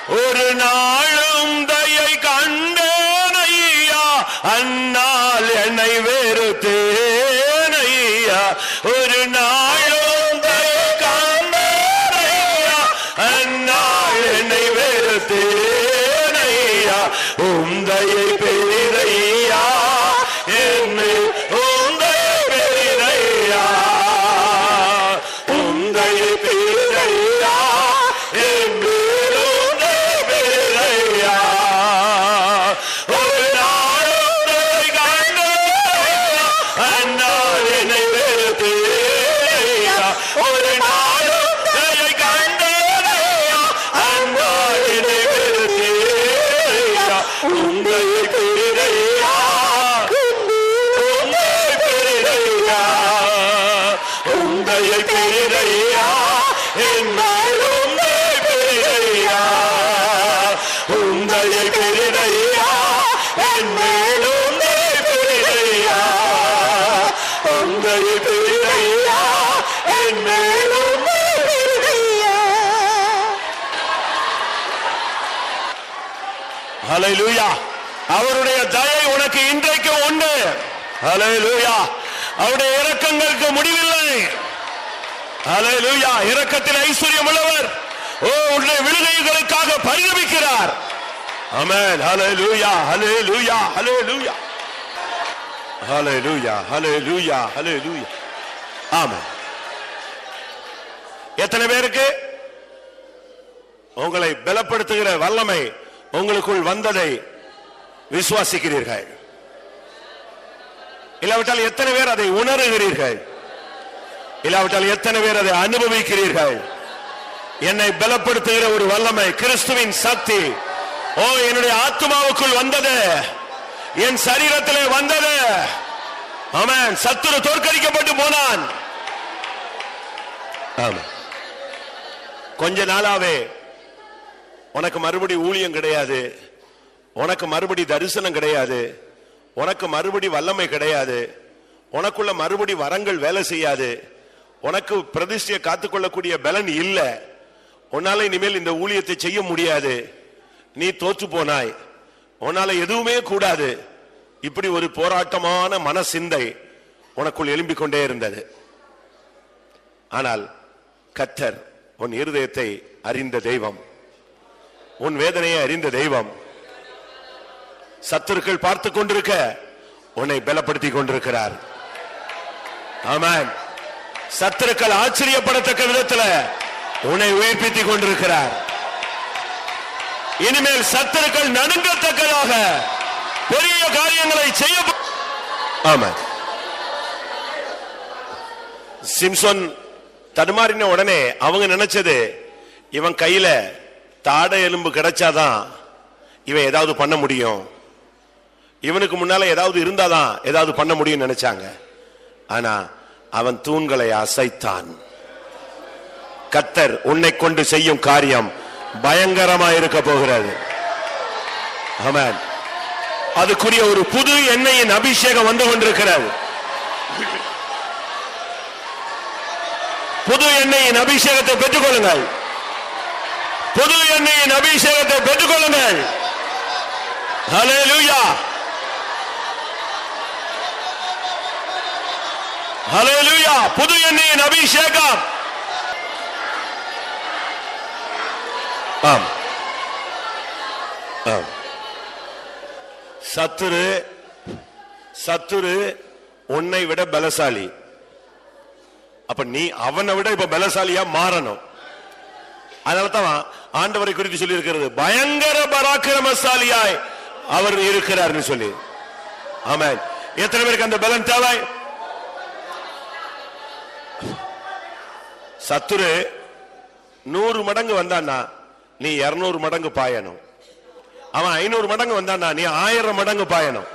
ஒரு நாள் தயை கண்டேனையா அன்னால் என்னை வெறுத்தேனையா ஒரு நாளும் தயை கண்டேனையா அன்னால் என்னை வெறுத்தேனையா உந்தையை லூயா அவருடைய தயை உனக்கு இன்றைக்கு உண்டு. ஹalleluya அவருடைய இறக்கங்களுக்கு முடிவில்லை. ஹalleluya இறக்கத்தில் ஐஸ்வர்யம் உள்ளவர். ஓ உன்னுடைய விழுகைகளுக்காக பரிதபிக்கிறார். லூயா ஹalleluya லூயா அலே லூயா அலே லூயா ஆமா எத்தனை பேருக்கு? உங்களை பலப்படுத்துகிற வல்லமை. உங்களுக்குள் வந்ததை விசுவாசிக்கிறீர்கள். இல்லாவிட்டால் எத்தனை பேர் அதை உணர்கிறீர்கள்? இல்லாவிட்டால் எத்தனை பேர் அதை அனுபவிக்கிறீர்கள்? என்னை பலப்படுத்துகிற ஒரு வல்லமை கிறிஸ்துவின் சக்தி. ஓ என்னுடைய ஆத்மாவுக்குள் வந்தது. என் சரீரத்திலே வந்தது. அவன் சத்துரு தோற்கடிக்கப்பட்டு போனான். கொஞ்ச நாளாவே உனக்கு மறுபடி ஊழியம் கிடையாது. உனக்கு மறுபடி தரிசனம் கிடையாது. உனக்கு மறுபடி வல்லமை கிடையாது. உனக்குள்ள மறுபடி வரங்கள் வேலை செய்யாது. உனக்கு பிரதிஷ்டையை காத்துக்கொள்ளக்கூடிய பலன் இல்லை. உன்னால இனிமேல் இந்த ஊழியத்தை செய்ய முடியாது. நீ தோற்று போனாய். உன்னால எதுவுமே கூடாது. இப்படி ஒரு போராட்டமான மன சிந்தை உனக்குள் எழும்பிக் கொண்டே இருந்தது. ஆனால் கத்தர் உன் இருதயத்தை அறிந்த தெய்வம். உன் வேதனையை அறிந்த தெய்வம். சத்துருக்கள் பார்த்து கொண்டிருக்க உன்னை பலப்படுத்திக் கொண்டிருக்கிறார். ஆமாம். சத்துருக்கள் ஆச்சரியப்படத்தக்க விதத்துல உன்னை உயிர்ப்பித்துக் கொண்டிருக்கிறார். இனிமேல் சத்துருக்கள் நடுங்கத்தக்கதாக பெரிய காரியங்களை செய்ய ஆமா சிம்சன் தடுமாறின உடனே அவங்க நினைச்சது இவன் கையில தாடை எலும்பு கிடைச்சாதான் இவன் ஏதாவது பண்ண முடியும். இவனுக்கு முன்னால ஏதாவது இருந்தாதான் ஏதாவது பண்ண முடியும்னு நினைச்சாங்க. ஆனா அவன் தூண்களை அசைத்தான். கத்தர் உன்னை கொண்டு செய்யும் காரியம் பயங்கரமா இருக்க போகிறது. ஆமான். அதுக்குரிய ஒரு புது எண்ணெயின் அபிஷேகம் வந்து கொண்டிருக்கிறது. புது எண்ணெயின் அபிஷேகத்தை பெற்றுக் கொள்ளுங்கள் புது எண்ணெயின் அபிஷேகத்தை பெற்றுக் கொள்ளுங்கள் ஹலோ ஹalleluya புது எண்ணெயின் அபிஷேகம். ஆம். ஆம். சத்துரு சத்துரு உன்னை விட பலசாலி. அப்ப நீ அவனை விட இப்ப பலசாலியா மாறணும். அதனாலதான் ஆண்டவரை குறித்து சொல்லி இருக்கிறது பயங்கர பராக்கிரமசாலியாய் அவர் இருக்கிறார் சொல்லி. ஆமா எத்தனை பேருக்கு அந்த பலன் தேவை? சத்துரு நூறு மடங்கு வந்தான்னா நீ இருநூறு மடங்கு பாயணும். அவன் ஐநூறு மடங்கு வந்தான்னா நீ ஆயிரம் மடங்கு பாயணும்.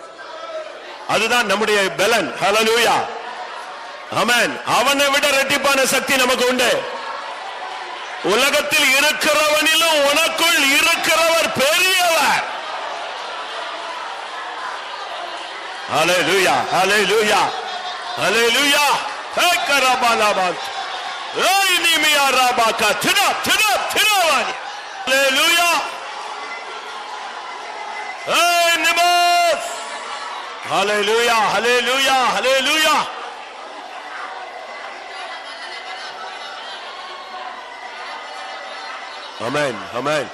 அதுதான் நம்முடைய பலன். Hallelujah amen. அவனை விட ரெட்டிப்பான சக்தி நமக்கு உண்டு. உலகத்தில் இருக்கிறவனிலும் உனக்குள் இருக்கிறவர் பெரியவர். ஹalleluya ஹalleluya ஹalleluya ஹக்கரபாலாபாத் ஏய் நிமியா ராபாகா தினா தினா தினாவானி ஹalleluya லூயா நிமோஸ் லூயா ஹalleluya லூயா அமேன் அமேன்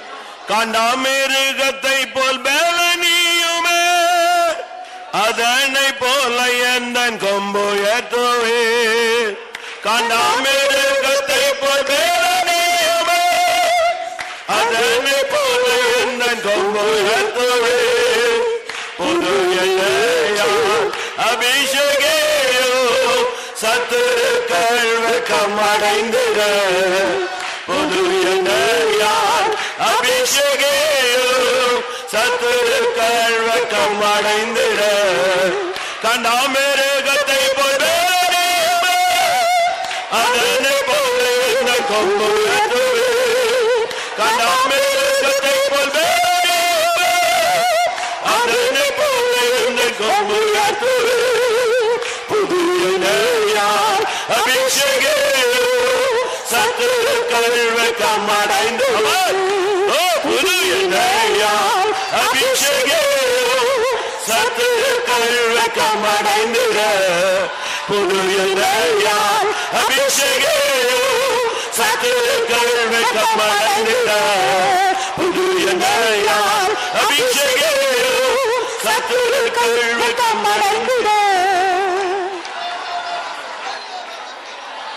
காண்டாமிருகத்தை போல் பேலனியுமே அதனை போல எந்த கொம்பு ஏற்றுவே. காண்டாமிருகத்தை போல் பேலனியுமே அதனை போல எந்த கொம்பு ஏற்றுவே. புது அபிஷேகேயோ சத்துருக்கள் வெக்கமடைந்திட புது எண்ணெயால் அபிஷேகேயோ சத்துருக்கள் வெக்கமடைந்திட கண்டாமிருகத்தை போல் அதனை போல என்ன கொம்பு கண்டாமிருகத்தை போல் அதனை போல என்ன கொம்பு புதிய நேயார் அபிஷேகே சத்துருக்கள் புதிய நேயார் அபிஷேகே சத்துருக்கள் வெக்கமடைந்திட புதிய நேயார் அபிஷேகே சத்துருக்கள் வெக்கமடைந்திட புதிய நேயார் அபிஷேகே சத்துருக்கள் வெக்கமடைந்திட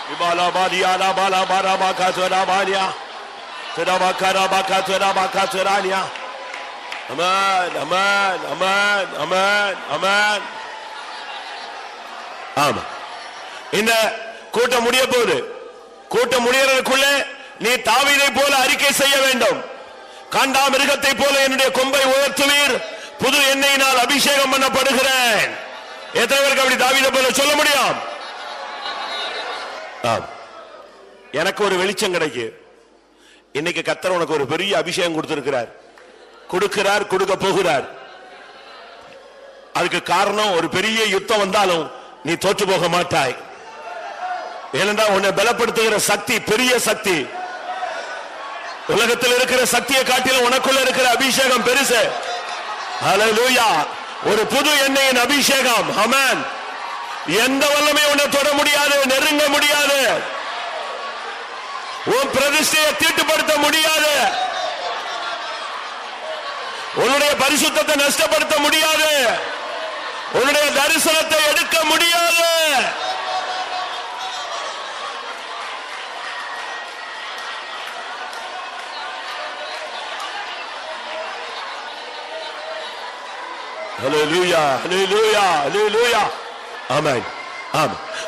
Ibalabadia bala bara bakatura bania. Tirabakara bakatura bakaturania. Amen, amen, amen, amen, amen. ஆமா. இந்த கூட்டம் முடிய போகுது. கூட்டம் முடியறதுக்குள்ள நீ தாவீதை போல அறிக்கை செய்ய வேண்டும். காண்டா மிருகத்தை போல என்னுடைய கொம்பை உயர்த்துவீர். புது எண்ணெயினால் அபிஷேகம் பண்ணப்படுகிறேன். எத்தனை பேருக்கு அப்படி தாவீதை போல சொல்ல முடியும்? ஆம். எனக்கு ஒரு வெளிச்சம் கிடைக்கு. இன்னைக்கு கத்தர் உனக்கு ஒரு பெரிய அபிஷேகம் கொடுத்திருக்கிறார். கொடுக்கிறார் கொடுக்க போகிறார். அதுக்கு காரணம் ஒரு பெரிய யுத்தம் வந்தாலும் நீ தோற்று போக மாட்டாய். ஏனென்றால் உன்னை பலப்படுத்துகிற சக்தி பெரிய சக்தி. உலகத்தில் இருக்கிற சக்தியை காட்டிலும் உனக்குள்ள இருக்கிற அபிஷேகம் பெருசு. அலலூயா ஒரு புது எண்ணெயின் அபிஷேகம். அமேன் எந்த வல்லமே உன்னை தொட முடியாது நெருங்க முடியாது. உன் பிரதிஷ்டையை தீட்டுப்படுத்த முடியாது. உன்னுடைய பரிசுத்தத்தை நஷ்டப்படுத்த முடியாது. உன்னுடைய தரிசனத்தை எடுக்க முடியாது.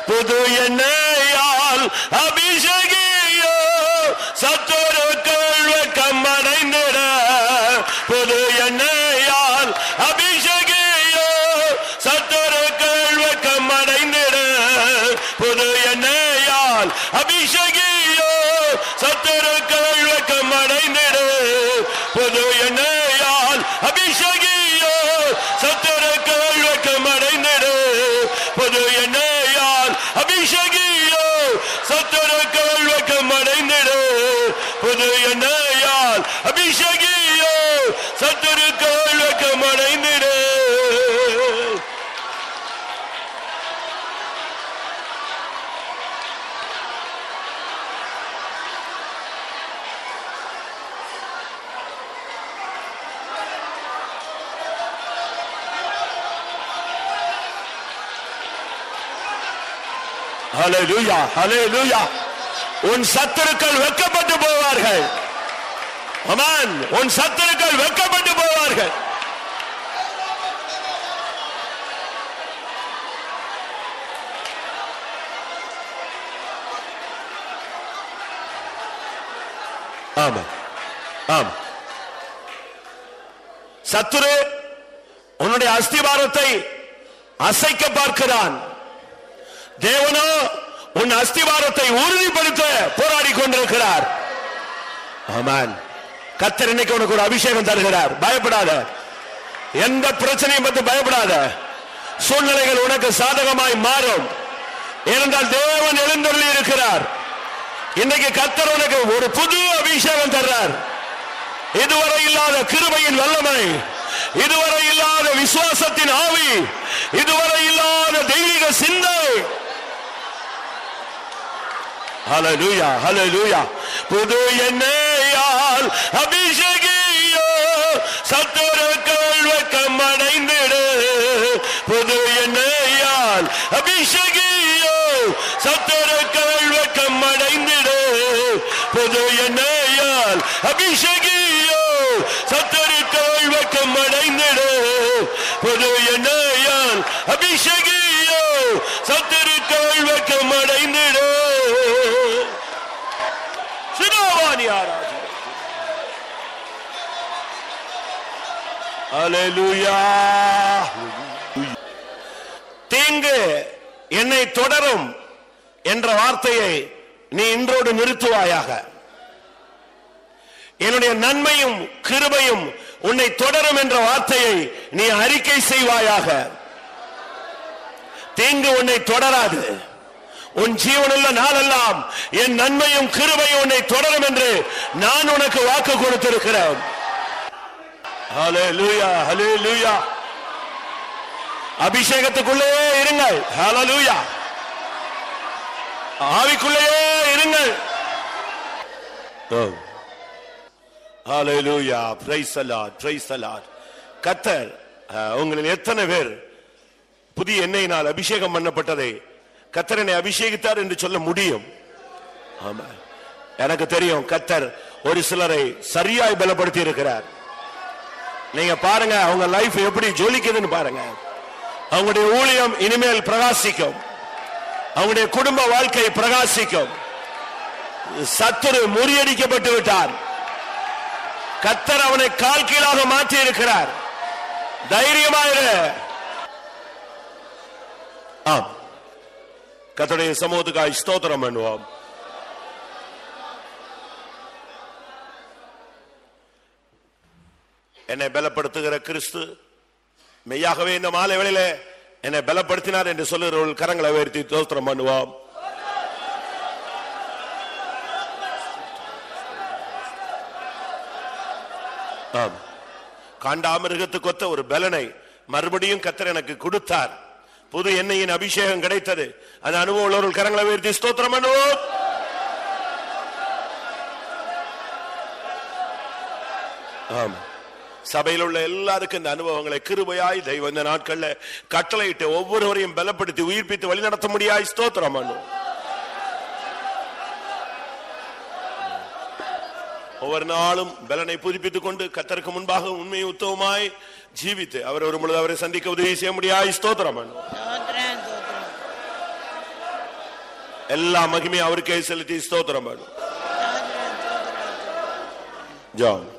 புது எண்ணெயால் அபிஷேகி சத்துருக்கள் வெக்கமடைந்திட புது எண்ணெயால் அபிஷேகியோ சத்துருக்கள் வெக்கமடைந்திட புது எண்ணெயால் அபிஷேகியோ சத்துருக்கள் வெக்கமடைந்திட புது எண்ணெயால் அபிஷேகியோ சத்துருக்கள் வெக்கமடைந்திட புது என்ன அபிஷேகியோ சத்துருக்கள் வெக்கமடைந்திட புது எண்ணெயால் அபிஷேகியோ சத்துருக்கள் வெக்கமடைந்திட ஹalleluya ஹalleluya உன் சத்துருக்கள் வெக்கப்பட்டு போவார்கள். அமான் உன் சத்துருக்கள் வெக்கப்பட்டு போவார்கள். ஆமா. ஆமா. சத்துரு உன்னுடைய அஸ்திவாரத்தை அசைக்க பார்க்கிறான். தேவனோ உன் அஸ்திவாரத்தை உறுதிப்படுத்த போராடி கொண்டிருக்கிறார். ஆமான் கத்தர் இன்னைக்கு உனக்கு ஒரு அபிஷேகம் தருகிறார். பயப்படாத. எந்த பிரச்சனையும் பற்றி பயப்படாத. சூழ்நிலைகள் உனக்கு சாதகமாய் மாறும். ஏனென்றால் தேவன் எழுந்தொள்ளி இருக்கிறார். இன்னைக்கு கத்தர் உனக்கு ஒரு புது அபிஷேகம் தர்றார். இதுவரை இல்லாத கிருபையின் வல்லமை இதுவரை இல்லாத விசுவாசத்தின் ஆவி இதுவரை இல்லாத தெய்வீக சிந்தை ஹalleluya ஹalleluya புது எண்ணெயால் அபிஷேகியோ சத்துருக்கள் வெக்கம் அடைந்திடு புது எண்ணெயால் அபிஷேகியோ சத்துருக்கள் வெக்கம் அடைந்திடு புது எண்ணெயால் அபிஷேகியோ சத்துருக்கள் வெக்கம் அடைந்திடு புது எண்ணெயால் அபிஷேகியோ சத்திரு வெக்கம் அடைந்திடோ சிதாவாணி ஆராதி அலேலுயா தீங்கு என்னை தொடரும் என்ற வார்த்தையை நீ இன்றோடு நிறுத்துவாயாக. என்னுடைய நன்மையும் கிருபையும் உன்னை தொடரும் என்ற வார்த்தையை நீ அறிக்கை செய்வாயாக. தீங்கு உன்னை தொடராது. உன் ஜீவனுள்ள நாளெல்லாம் என் நன்மையும் கிருபையும் உன்னை தொடரும் என்று நான் உனக்கு வாக்கு கொடுத்திருக்கிறேன். அபிஷேகத்துக்குள்ளேயே இருங்கள். ஹalleluya ஆவிக்குள்ளேயே இருங்கள். Oh. கத்தர் உங்களில் எத்தனை பேர் புதிய எண்ணெயினால் அபிஷேகம் பண்ணப்பட்டதை கத்தரனை அபிஷேகித்தார் என்று சொல்ல முடியும். ஆமா. எனக்கு தெரியும் கத்தர் ஒரு சிலரை சரியாய் பலப்படுத்தி இருக்கிறார் நீங்க பாருங்க அவங்க லைஃப் எப்படி ஜொலிக்குதுன்னு பாருங்க. அவங்களுடைய ஊழியம் இனிமேல் பிரகாசிக்கும். அவங்களுடைய குடும்ப வாழ்க்கை பிரகாசிக்கும். சத்துரு முறியடிக்கப்பட்டு விட்டார். கத்தர் அவனை கால் கீழாக மாற்றி இருக்கிறார் தைரியமாயிரு. ஆம். கத்தடைய சமூகத்துக்காய் ஸ்தோத்திரம் பண்ணுவோம். என்னை பலப்படுத்துகிற கிறிஸ்து மெய்யாகவே இந்த மாலை வேளையில என்னை பலப்படுத்தினார் என்று சொல்லுகிறவர்கள் கரங்களை உயர்த்தி தோத்திரம் பண்ணுவோம். ஆம். காண்டாமிருகத்துக்கு ஒத்த ஒரு பலனை மறுபடியும் கத்தர் எனக்கு கொடுத்தார். புது எண்ணெயின் அபிஷேகம் கிடைத்தது. அந்த அனுபவம் உள்ளவர்கள் கரங்களை உயர்த்தி ஸ்தோத்திரம் பண்ணுவோம். ஆம். சபையில் உள்ள எல்லாருக்கும் இந்த அனுபவங்களை கிருபையாய் தெய்வம் இந்த நாட்கள்ல கட்டளையிட்டு ஒவ்வொருவரையும் பலப்படுத்தி உயிர்ப்பித்து வழிநடத்த முடியாய் ஸ்தோத்திரம் பண்ணுவோம். ஒவ்வொரு நாளும் பலனை புதுப்பித்துக் கொண்டு கத்தருக்கு முன்பாக உண்மை உத்தவமாய் ஜீவித்து அவர் ஒரு பொழுது அவரை சந்திக்க உதவி செய்ய முடியாய். ஸ்தோத்திரம். எல்லா மகிமையும் அவருக்கே செலுத்தி ஸ்தோத்திரம் ஜான்